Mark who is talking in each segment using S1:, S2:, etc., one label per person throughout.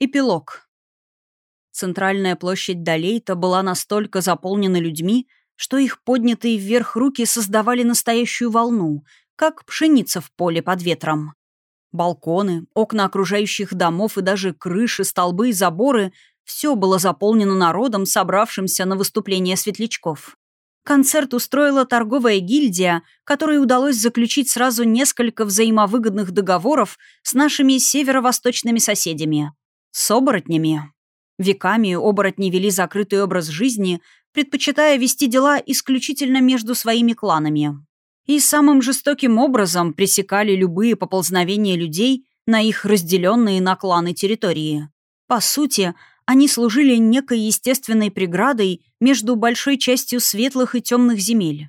S1: Эпилог. Центральная площадь Долейта была настолько заполнена людьми, что их поднятые вверх руки создавали настоящую волну, как пшеница в поле под ветром. Балконы, окна окружающих домов и даже крыши, столбы и заборы — все было заполнено народом, собравшимся на выступление светлячков. Концерт устроила торговая гильдия, которой удалось заключить сразу несколько взаимовыгодных договоров с нашими северо-восточными соседями — с оборотнями. Веками оборотни вели закрытый образ жизни, предпочитая вести дела исключительно между своими кланами. И самым жестоким образом пресекали любые поползновения людей на их разделенные на кланы территории. По сути, они служили некой естественной преградой между большой частью светлых и темных земель.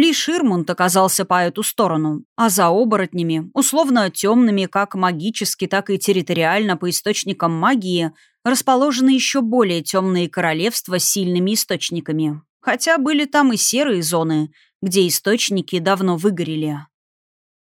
S1: Лишь Ирмунд оказался по эту сторону, а за оборотнями, условно темными как магически, так и территориально по источникам магии, расположены еще более темные королевства с сильными источниками. Хотя были там и серые зоны, где источники давно выгорели.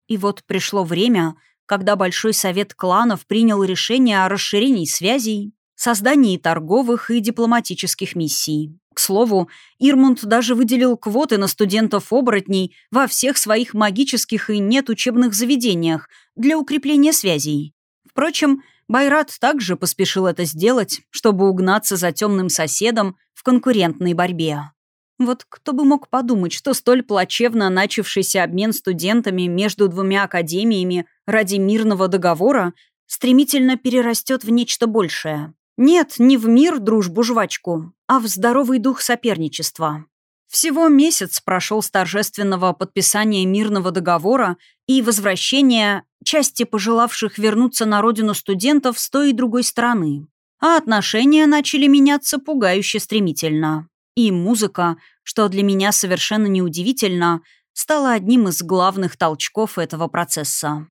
S1: И вот пришло время, когда Большой Совет кланов принял решение о расширении связей, создании торговых и дипломатических миссий. Слову, Ирмунд даже выделил квоты на студентов-оборотней во всех своих магических и нет учебных заведениях для укрепления связей. Впрочем, Байрат также поспешил это сделать, чтобы угнаться за темным соседом в конкурентной борьбе. Вот кто бы мог подумать, что столь плачевно начавшийся обмен студентами между двумя академиями ради мирного договора стремительно перерастет в нечто большее. Нет, не в мир дружбу-жвачку, а в здоровый дух соперничества. Всего месяц прошел с торжественного подписания мирного договора и возвращения части пожелавших вернуться на родину студентов с той и другой стороны. А отношения начали меняться пугающе стремительно. И музыка, что для меня совершенно неудивительно, стала одним из главных толчков этого процесса.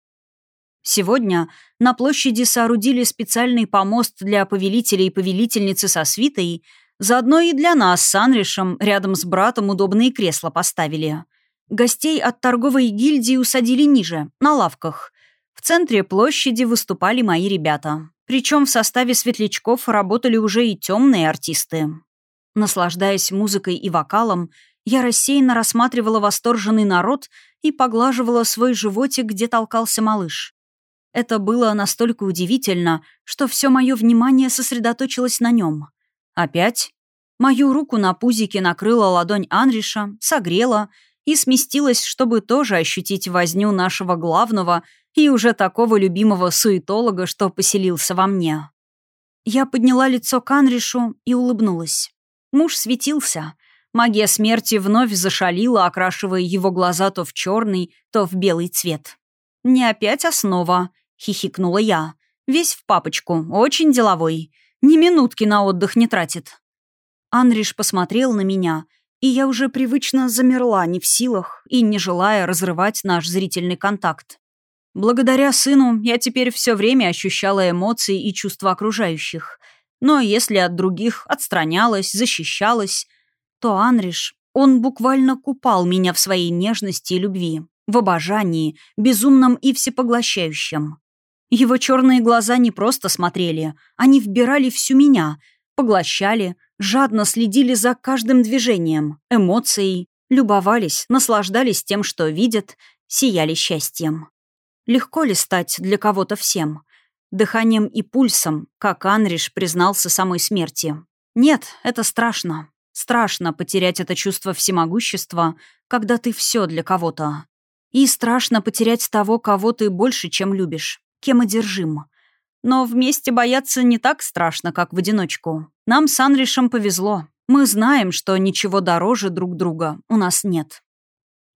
S1: Сегодня на площади соорудили специальный помост для повелителей и повелительницы со свитой, заодно и для нас с Анришем рядом с братом удобные кресла поставили. Гостей от торговой гильдии усадили ниже, на лавках. В центре площади выступали мои ребята. Причем в составе светлячков работали уже и темные артисты. Наслаждаясь музыкой и вокалом, я рассеянно рассматривала восторженный народ и поглаживала свой животик, где толкался малыш. Это было настолько удивительно, что все мое внимание сосредоточилось на нем. Опять мою руку на пузике накрыла ладонь Анриша, согрела и сместилась, чтобы тоже ощутить возню нашего главного и уже такого любимого суетолога, что поселился во мне. Я подняла лицо к Анришу и улыбнулась. Муж светился. Магия смерти вновь зашалила, окрашивая его глаза то в черный, то в белый цвет. Не опять основа, — хихикнула я. «Весь в папочку, очень деловой. Ни минутки на отдых не тратит». Анриш посмотрел на меня, и я уже привычно замерла, не в силах и не желая разрывать наш зрительный контакт. Благодаря сыну я теперь все время ощущала эмоции и чувства окружающих. Но если от других отстранялась, защищалась, то Анриш, он буквально купал меня в своей нежности и любви, в обожании, безумном и всепоглощающем. Его черные глаза не просто смотрели, они вбирали всю меня, поглощали, жадно следили за каждым движением, эмоцией, любовались, наслаждались тем, что видят, сияли счастьем. Легко ли стать для кого-то всем? Дыханием и пульсом, как Анриш признался самой смерти. Нет, это страшно. Страшно потерять это чувство всемогущества, когда ты все для кого-то. И страшно потерять того, кого ты больше, чем любишь кем одержим. Но вместе бояться не так страшно, как в одиночку. Нам с Анришем повезло. Мы знаем, что ничего дороже друг друга у нас нет.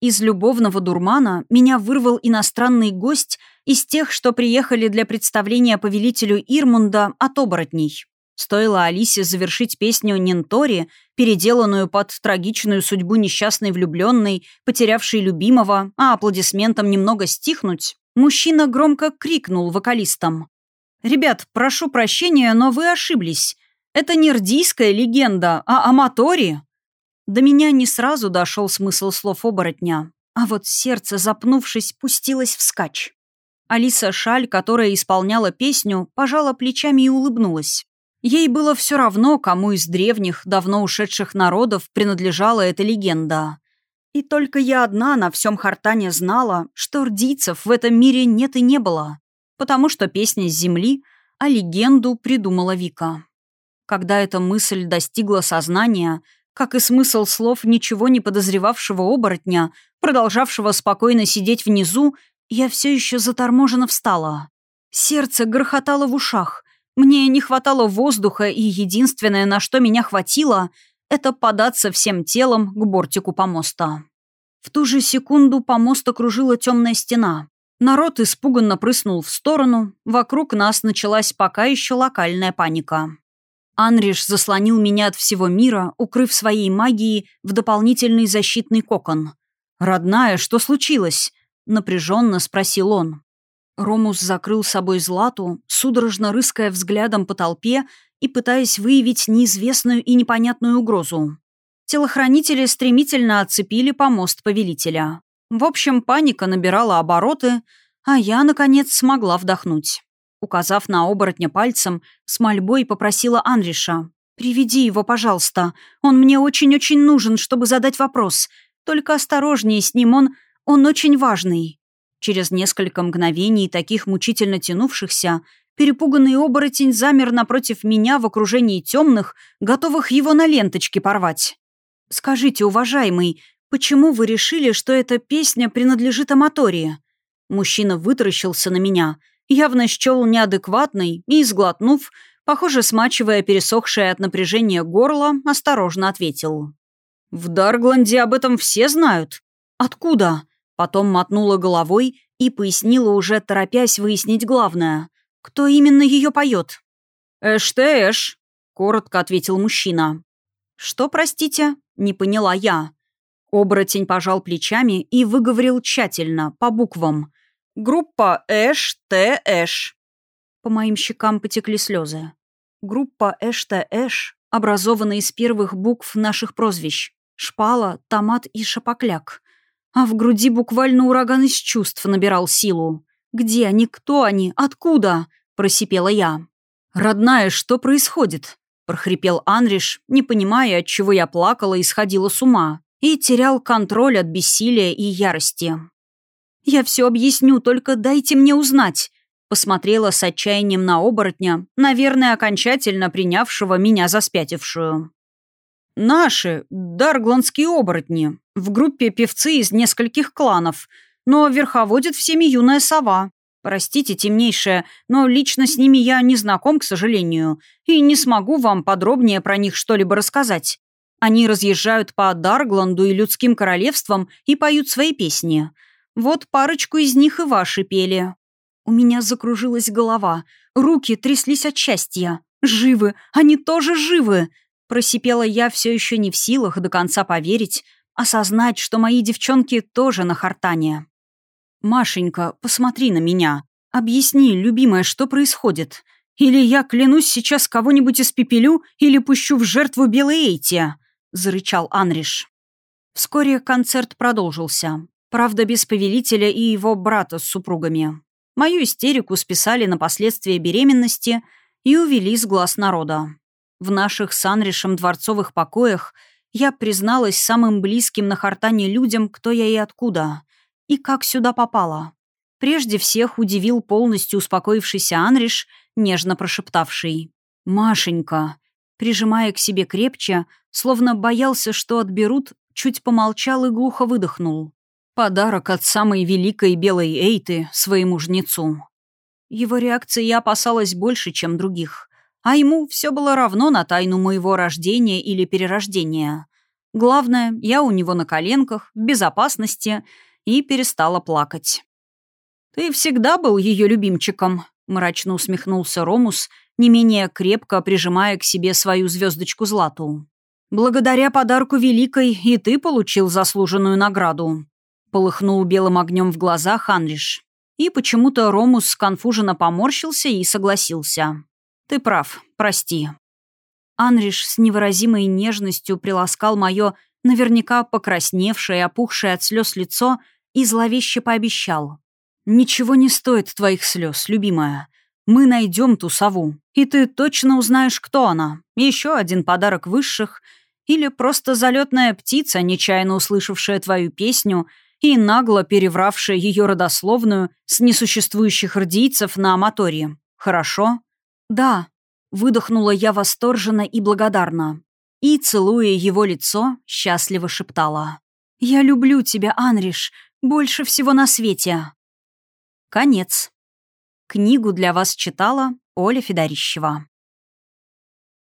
S1: Из любовного дурмана меня вырвал иностранный гость из тех, что приехали для представления повелителю Ирмунда от оборотней. Стоило Алисе завершить песню Нентори, переделанную под трагичную судьбу несчастной влюбленной, потерявшей любимого, а аплодисментам немного стихнуть, Мужчина громко крикнул вокалистам. «Ребят, прошу прощения, но вы ошиблись. Это не рдийская легенда, а аматори». До меня не сразу дошел смысл слов оборотня, а вот сердце, запнувшись, пустилось вскачь. Алиса Шаль, которая исполняла песню, пожала плечами и улыбнулась. Ей было все равно, кому из древних, давно ушедших народов принадлежала эта легенда. И только я одна на всем Хартане знала, что рдийцев в этом мире нет и не было, потому что песня с земли, а легенду придумала Вика. Когда эта мысль достигла сознания, как и смысл слов ничего не подозревавшего оборотня, продолжавшего спокойно сидеть внизу, я все еще заторможенно встала. Сердце грохотало в ушах. Мне не хватало воздуха, и единственное, на что меня хватило, это податься всем телом к бортику помоста. В ту же секунду помост окружила темная стена. Народ испуганно прыснул в сторону, вокруг нас началась пока еще локальная паника. Анриш заслонил меня от всего мира, укрыв своей магией в дополнительный защитный кокон. «Родная, что случилось?» — напряженно спросил он. Ромус закрыл собой Злату, судорожно рыская взглядом по толпе и пытаясь выявить неизвестную и непонятную угрозу. Телохранители стремительно отцепили помост повелителя. В общем, паника набирала обороты, а я, наконец, смогла вдохнуть. Указав на оборотня пальцем, с мольбой попросила Анриша. «Приведи его, пожалуйста. Он мне очень-очень нужен, чтобы задать вопрос. Только осторожнее с ним, он... он очень важный». Через несколько мгновений, таких мучительно тянувшихся, перепуганный оборотень замер напротив меня в окружении темных, готовых его на ленточке порвать. «Скажите, уважаемый, почему вы решили, что эта песня принадлежит Аматории?» Мужчина вытаращился на меня — явно счел неадекватной и, сглотнув, похоже, смачивая пересохшее от напряжения горло, осторожно ответил. «В Даргланде об этом все знают. Откуда?» Потом мотнула головой и пояснила уже, торопясь выяснить главное. «Кто именно ее поет?» «Эш-ты-эш», — коротко ответил мужчина. «Что, простите?» — не поняла я. Оборотень пожал плечами и выговорил тщательно, по буквам. Группа Эш Т Эш. По моим щекам потекли слезы. Группа Эш Т Эш образована из первых букв наших прозвищ. Шпала, Томат и Шапокляк. А в груди буквально ураган из чувств набирал силу. «Где они? Кто они? Откуда?» – просипела я. «Родная, что происходит?» – прохрипел Анриш, не понимая, от чего я плакала и сходила с ума, и терял контроль от бессилия и ярости. «Я все объясню, только дайте мне узнать», посмотрела с отчаянием на оборотня, наверное, окончательно принявшего меня за спятившую. «Наши, даргландские оборотни, в группе певцы из нескольких кланов, но верховодит всеми юная сова. Простите, темнейшая, но лично с ними я не знаком, к сожалению, и не смогу вам подробнее про них что-либо рассказать. Они разъезжают по Даргланду и людским королевствам и поют свои песни». Вот парочку из них и ваши пели. У меня закружилась голова, руки тряслись от счастья. Живы, они тоже живы. Просипела я все еще не в силах до конца поверить, осознать, что мои девчонки тоже на хартане. «Машенька, посмотри на меня. Объясни, любимая, что происходит. Или я клянусь сейчас кого-нибудь испепелю или пущу в жертву белой Эйти», — зарычал Анриш. Вскоре концерт продолжился. Правда, без повелителя и его брата с супругами. Мою истерику списали на последствия беременности и увели с глаз народа. В наших с Анришем дворцовых покоях я призналась самым близким на Хартане людям, кто я и откуда, и как сюда попала. Прежде всех удивил полностью успокоившийся Анриш, нежно прошептавший «Машенька», прижимая к себе крепче, словно боялся, что отберут, чуть помолчал и глухо выдохнул. Подарок от самой великой белой Эйты своему жнецу. Его реакции я опасалась больше, чем других. А ему все было равно на тайну моего рождения или перерождения. Главное, я у него на коленках, в безопасности, и перестала плакать. «Ты всегда был ее любимчиком», — мрачно усмехнулся Ромус, не менее крепко прижимая к себе свою звездочку Злату. «Благодаря подарку Великой и ты получил заслуженную награду. Полыхнул белым огнем в глазах Анриш. И почему-то Ромус сконфуженно поморщился и согласился. «Ты прав, прости». Анриш с невыразимой нежностью приласкал мое наверняка покрасневшее и опухшее от слез лицо и зловеще пообещал. Ничего не стоит твоих слез, любимая. Мы найдем ту сову, и ты точно узнаешь, кто она. Еще один подарок высших или просто залетная птица, нечаянно услышавшая твою песню и нагло перевравшая ее родословную с несуществующих рдийцев на аматории. Хорошо? Да. Выдохнула я восторженно и благодарна. И, целуя его лицо, счастливо шептала. «Я люблю тебя, Анриш, больше всего на свете». Конец. Книгу для вас читала Оля Федорищева.